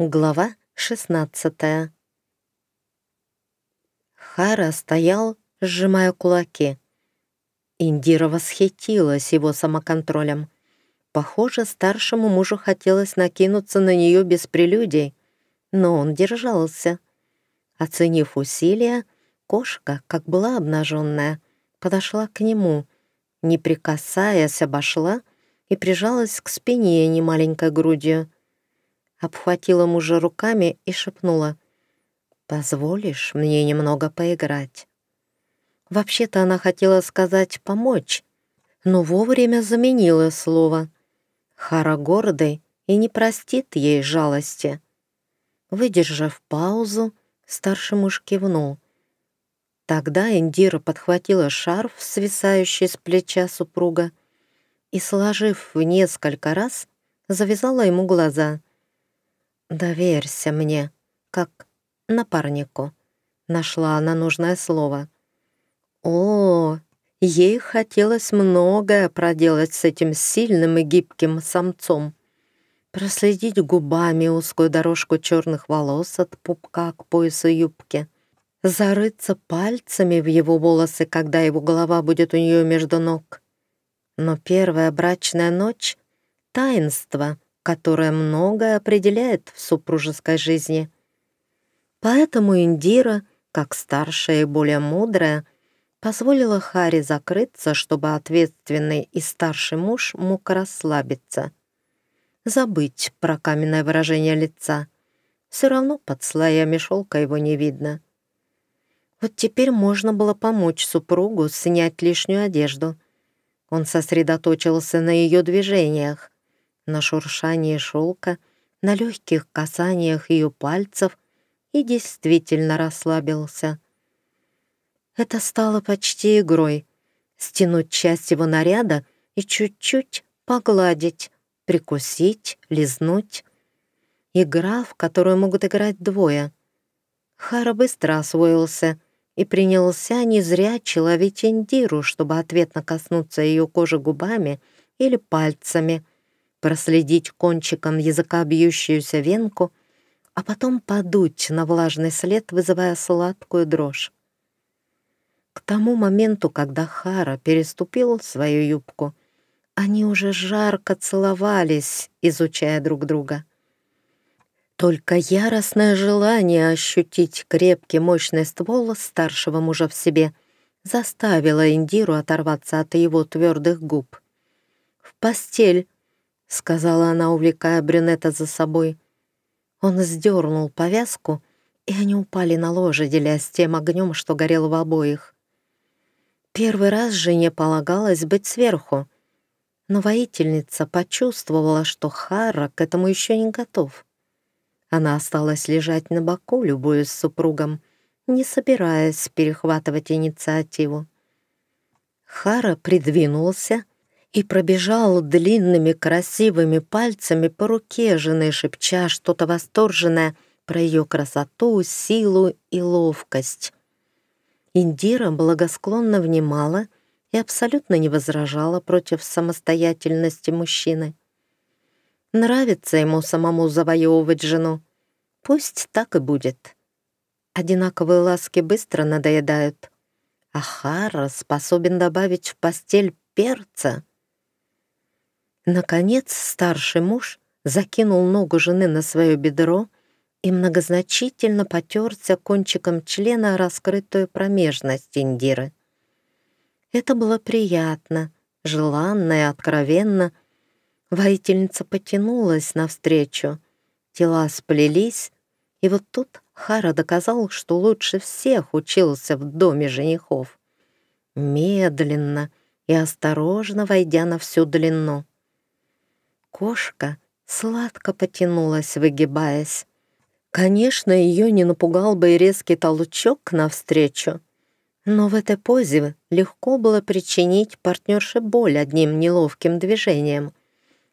Глава 16 Хара стоял, сжимая кулаки. Индира восхитилась его самоконтролем. Похоже, старшему мужу хотелось накинуться на нее без прелюдий, но он держался. Оценив усилия, кошка, как была обнаженная, подошла к нему, не прикасаясь, обошла и прижалась к спине немаленькой грудью обхватила мужа руками и шепнула «Позволишь мне немного поиграть?» Вообще-то она хотела сказать «помочь», но вовремя заменила слово. Хара гордый и не простит ей жалости. Выдержав паузу, старший муж кивнул. Тогда Индира подхватила шарф, свисающий с плеча супруга, и, сложив в несколько раз, завязала ему глаза — «Доверься мне, как напарнику», — нашла она нужное слово. «О, ей хотелось многое проделать с этим сильным и гибким самцом. Проследить губами узкую дорожку черных волос от пупка к поясу юбки, зарыться пальцами в его волосы, когда его голова будет у нее между ног. Но первая брачная ночь — таинство — которая многое определяет в супружеской жизни. Поэтому Индира, как старшая и более мудрая, позволила Харе закрыться, чтобы ответственный и старший муж мог расслабиться. Забыть про каменное выражение лица. Все равно под слоями шелка его не видно. Вот теперь можно было помочь супругу снять лишнюю одежду. Он сосредоточился на ее движениях, на шуршании шелка, на легких касаниях ее пальцев и действительно расслабился. Это стало почти игрой — стянуть часть его наряда и чуть-чуть погладить, прикусить, лизнуть. Игра, в которую могут играть двое. Хара быстро освоился и принялся не зря ловить Индиру, чтобы ответно коснуться ее кожи губами или пальцами — проследить кончиком языка бьющуюся венку, а потом подуть на влажный след, вызывая сладкую дрожь. К тому моменту, когда Хара переступил свою юбку, они уже жарко целовались, изучая друг друга. Только яростное желание ощутить крепкий мощный ствол старшего мужа в себе заставило Индиру оторваться от его твердых губ. «В постель!» — сказала она, увлекая брюнета за собой. Он сдернул повязку, и они упали на ложе, делясь тем огнем, что горел в обоих. Первый раз жене полагалось быть сверху, но воительница почувствовала, что Хара к этому еще не готов. Она осталась лежать на боку, любуясь супругом, не собираясь перехватывать инициативу. Хара придвинулся и пробежал длинными красивыми пальцами по руке жены, шепча что-то восторженное про ее красоту, силу и ловкость. Индира благосклонно внимала и абсолютно не возражала против самостоятельности мужчины. Нравится ему самому завоевывать жену. Пусть так и будет. Одинаковые ласки быстро надоедают. А Хара способен добавить в постель перца — Наконец старший муж закинул ногу жены на свое бедро и многозначительно потерся кончиком члена раскрытую промежность Индиры. Это было приятно, желанно и откровенно. Воительница потянулась навстречу, тела сплелись, и вот тут Хара доказал, что лучше всех учился в доме женихов. Медленно и осторожно войдя на всю длину. Кошка сладко потянулась, выгибаясь. Конечно, ее не напугал бы и резкий толчок навстречу, но в этой позе легко было причинить партнерше боль одним неловким движением.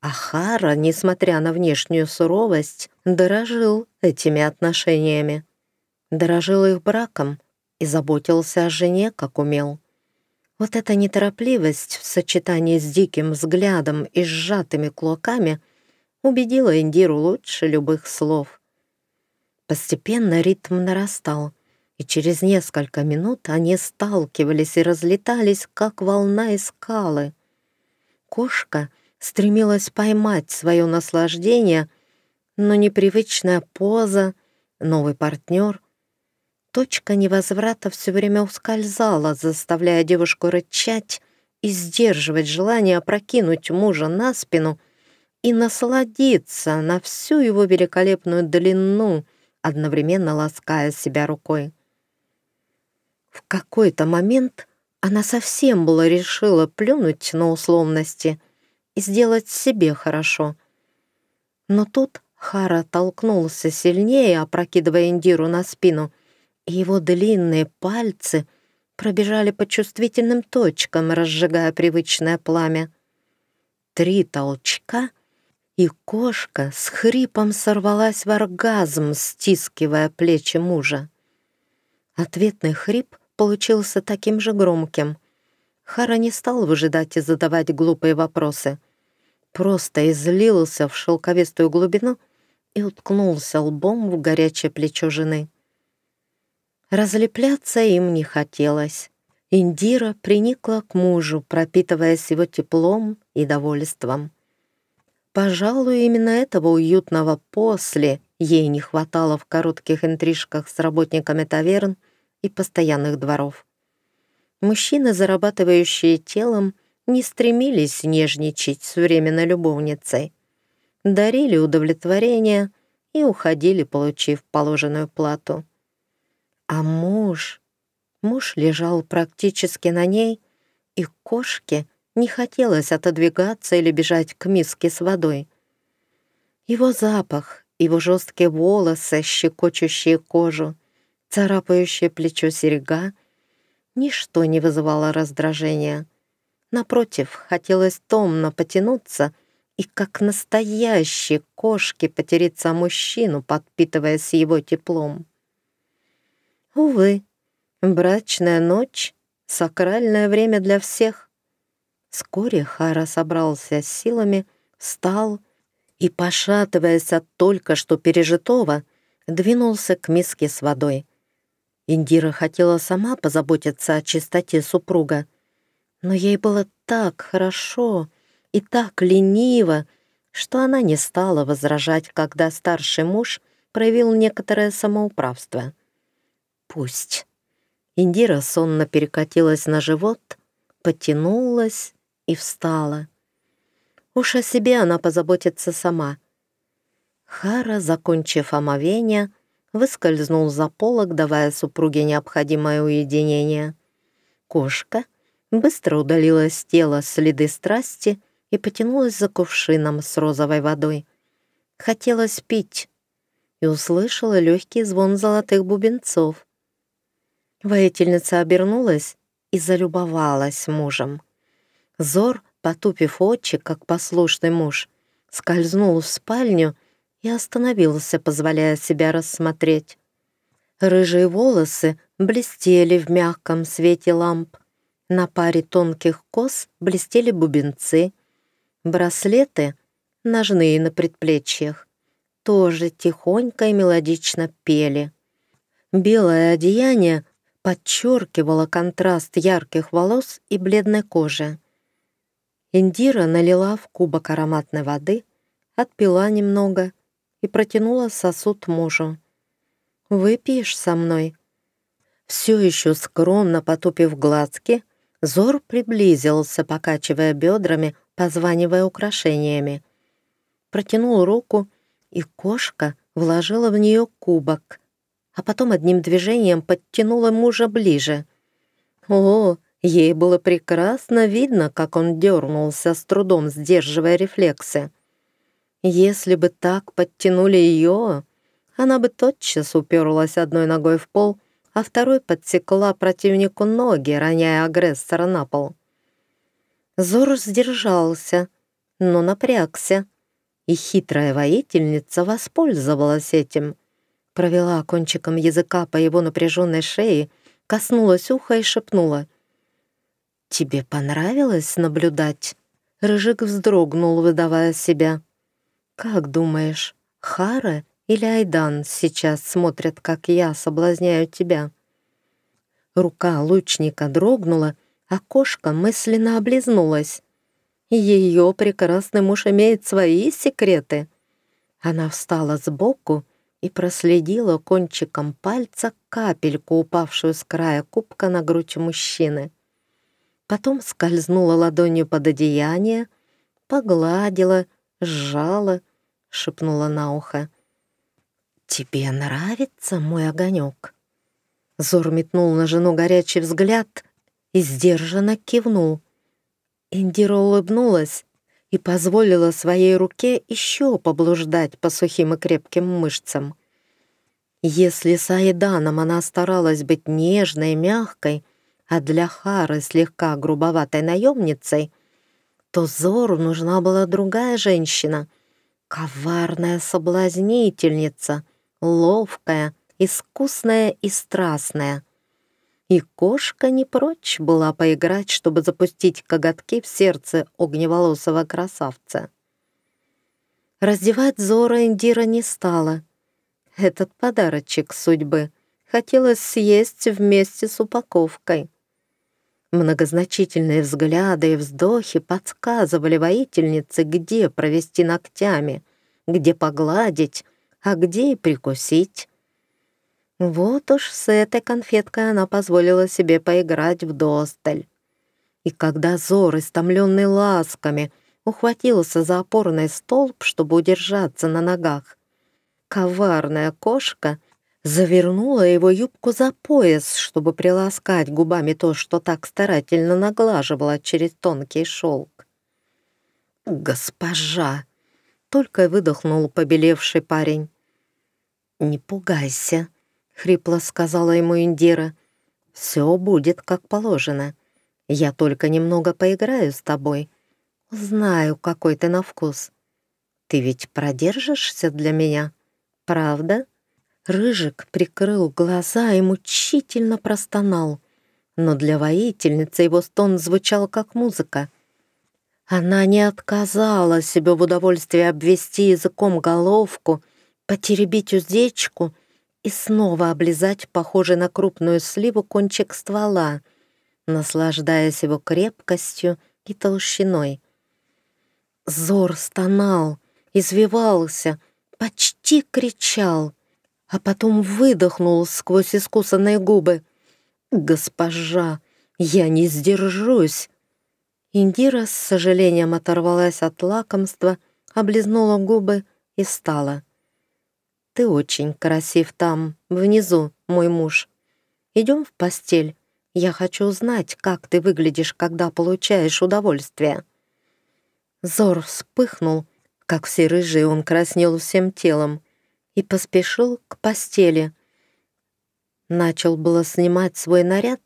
А Хара, несмотря на внешнюю суровость, дорожил этими отношениями. Дорожил их браком и заботился о жене, как умел. Вот эта неторопливость в сочетании с диким взглядом и сжатыми кулаками убедила Индиру лучше любых слов. Постепенно ритм нарастал, и через несколько минут они сталкивались и разлетались, как волна из скалы. Кошка стремилась поймать свое наслаждение, но непривычная поза, новый партнер. Точка невозврата все время ускользала, заставляя девушку рычать и сдерживать желание опрокинуть мужа на спину и насладиться на всю его великолепную длину, одновременно лаская себя рукой. В какой-то момент она совсем было решила плюнуть на условности и сделать себе хорошо. Но тут Хара толкнулся сильнее, опрокидывая Индиру на спину, его длинные пальцы пробежали по чувствительным точкам, разжигая привычное пламя. Три толчка, и кошка с хрипом сорвалась в оргазм, стискивая плечи мужа. Ответный хрип получился таким же громким. Хара не стал выжидать и задавать глупые вопросы. Просто излился в шелковистую глубину и уткнулся лбом в горячее плечо жены. Разлепляться им не хотелось. Индира приникла к мужу, пропитываясь его теплом и довольством. Пожалуй, именно этого уютного «после» ей не хватало в коротких интрижках с работниками таверн и постоянных дворов. Мужчины, зарабатывающие телом, не стремились нежничать с временной любовницей дарили удовлетворение и уходили, получив положенную плату. А муж... Муж лежал практически на ней, и кошке не хотелось отодвигаться или бежать к миске с водой. Его запах, его жесткие волосы, щекочущие кожу, царапающее плечо серега — ничто не вызывало раздражения. Напротив, хотелось томно потянуться — и как настоящие кошки потереться мужчину, подпитываясь его теплом. Увы, брачная ночь — сакральное время для всех. Вскоре Хара собрался с силами, встал и, пошатываясь от только что пережитого, двинулся к миске с водой. Индира хотела сама позаботиться о чистоте супруга, но ей было так хорошо — и так лениво, что она не стала возражать, когда старший муж проявил некоторое самоуправство. «Пусть». Индира сонно перекатилась на живот, потянулась и встала. Уж о себе она позаботится сама. Хара, закончив омовение, выскользнул за полок, давая супруге необходимое уединение. Кошка быстро удалила с тела следы страсти и потянулась за кувшином с розовой водой. Хотелось пить и услышала легкий звон золотых бубенцов. Воительница обернулась и залюбовалась мужем. Зор, потупив очи, как послушный муж, скользнул в спальню и остановился, позволяя себя рассмотреть. Рыжие волосы блестели в мягком свете ламп. На паре тонких кос блестели бубенцы — Браслеты, ножные на предплечьях, тоже тихонько и мелодично пели. Белое одеяние подчеркивало контраст ярких волос и бледной кожи. Индира налила в кубок ароматной воды, отпила немного и протянула сосуд мужу. «Выпьешь со мной?» Все еще скромно потупив глазки, Зор приблизился, покачивая бедрами, позванивая украшениями. Протянул руку, и кошка вложила в нее кубок, а потом одним движением подтянула мужа ближе. О, ей было прекрасно видно, как он дернулся, с трудом сдерживая рефлексы. Если бы так подтянули ее, она бы тотчас уперлась одной ногой в пол, а второй подсекла противнику ноги, роняя агрессора на пол. Зор сдержался, но напрягся, и хитрая воительница воспользовалась этим. Провела кончиком языка по его напряженной шее, коснулась уха и шепнула. «Тебе понравилось наблюдать?» Рыжик вздрогнул, выдавая себя. «Как думаешь, Хара или Айдан сейчас смотрят, как я соблазняю тебя. Рука лучника дрогнула, а кошка мысленно облизнулась. Ее прекрасный муж имеет свои секреты. Она встала сбоку и проследила кончиком пальца капельку, упавшую с края кубка на грудь мужчины. Потом скользнула ладонью под одеяние, погладила, сжала, шепнула на ухо. «Тебе нравится мой огонек?» Зор метнул на жену горячий взгляд и сдержанно кивнул. Индира улыбнулась и позволила своей руке еще поблуждать по сухим и крепким мышцам. Если с Айданом она старалась быть нежной и мягкой, а для Хары слегка грубоватой наемницей, то Зору нужна была другая женщина, коварная соблазнительница, ловкая, искусная и страстная. И кошка не прочь была поиграть, чтобы запустить коготки в сердце огневолосого красавца. Раздевать Зора Индира не стала. Этот подарочек судьбы хотелось съесть вместе с упаковкой. Многозначительные взгляды и вздохи подсказывали воительнице, где провести ногтями, где погладить, а где и прикусить. Вот уж с этой конфеткой она позволила себе поиграть в досталь. И когда Зор, истомленный ласками, ухватился за опорный столб, чтобы удержаться на ногах, коварная кошка завернула его юбку за пояс, чтобы приласкать губами то, что так старательно наглаживала через тонкий шелк. «Госпожа!» — только выдохнул побелевший парень. «Не пугайся», — хрипло сказала ему Индира. «Все будет как положено. Я только немного поиграю с тобой. Знаю, какой ты на вкус. Ты ведь продержишься для меня, правда?» Рыжик прикрыл глаза и мучительно простонал, но для воительницы его стон звучал как музыка. Она не отказала себе в удовольствии обвести языком головку, потеребить уздечку — и снова облизать похожий на крупную сливу кончик ствола, наслаждаясь его крепкостью и толщиной. Зор стонал, извивался, почти кричал, а потом выдохнул сквозь искусанные губы. «Госпожа, я не сдержусь!» Индира с сожалением оторвалась от лакомства, облизнула губы и стала. Ты очень красив там, внизу, мой муж. Идем в постель. Я хочу узнать, как ты выглядишь, когда получаешь удовольствие». Зор вспыхнул, как все рыжие, он краснел всем телом и поспешил к постели. Начал было снимать свой наряд,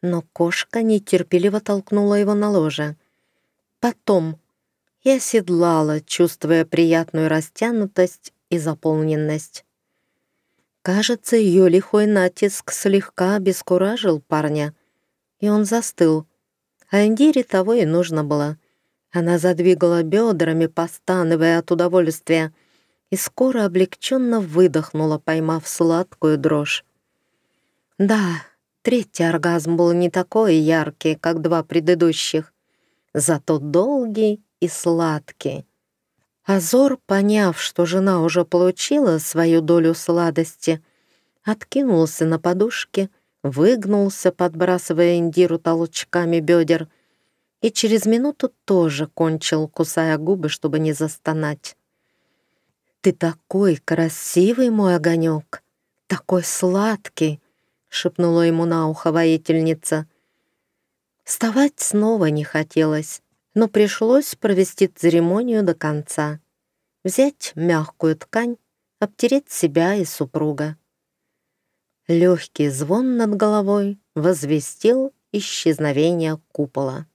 но кошка нетерпеливо толкнула его на ложе. Потом я оседлала, чувствуя приятную растянутость и заполненность. Кажется, ее лихой натиск слегка обескуражил парня, и он застыл. А Индире того и нужно было. Она задвигала бедрами, постановая от удовольствия, и скоро облегченно выдохнула, поймав сладкую дрожь. Да, третий оргазм был не такой яркий, как два предыдущих, зато долгий и сладкий. Азор, поняв, что жена уже получила свою долю сладости, откинулся на подушке, выгнулся, подбрасывая Индиру толчками бедер, и через минуту тоже кончил, кусая губы, чтобы не застонать. «Ты такой красивый, мой огонек, такой сладкий!» — шепнула ему на ухо воительница. Вставать снова не хотелось но пришлось провести церемонию до конца. Взять мягкую ткань, обтереть себя и супруга. Легкий звон над головой возвестил исчезновение купола.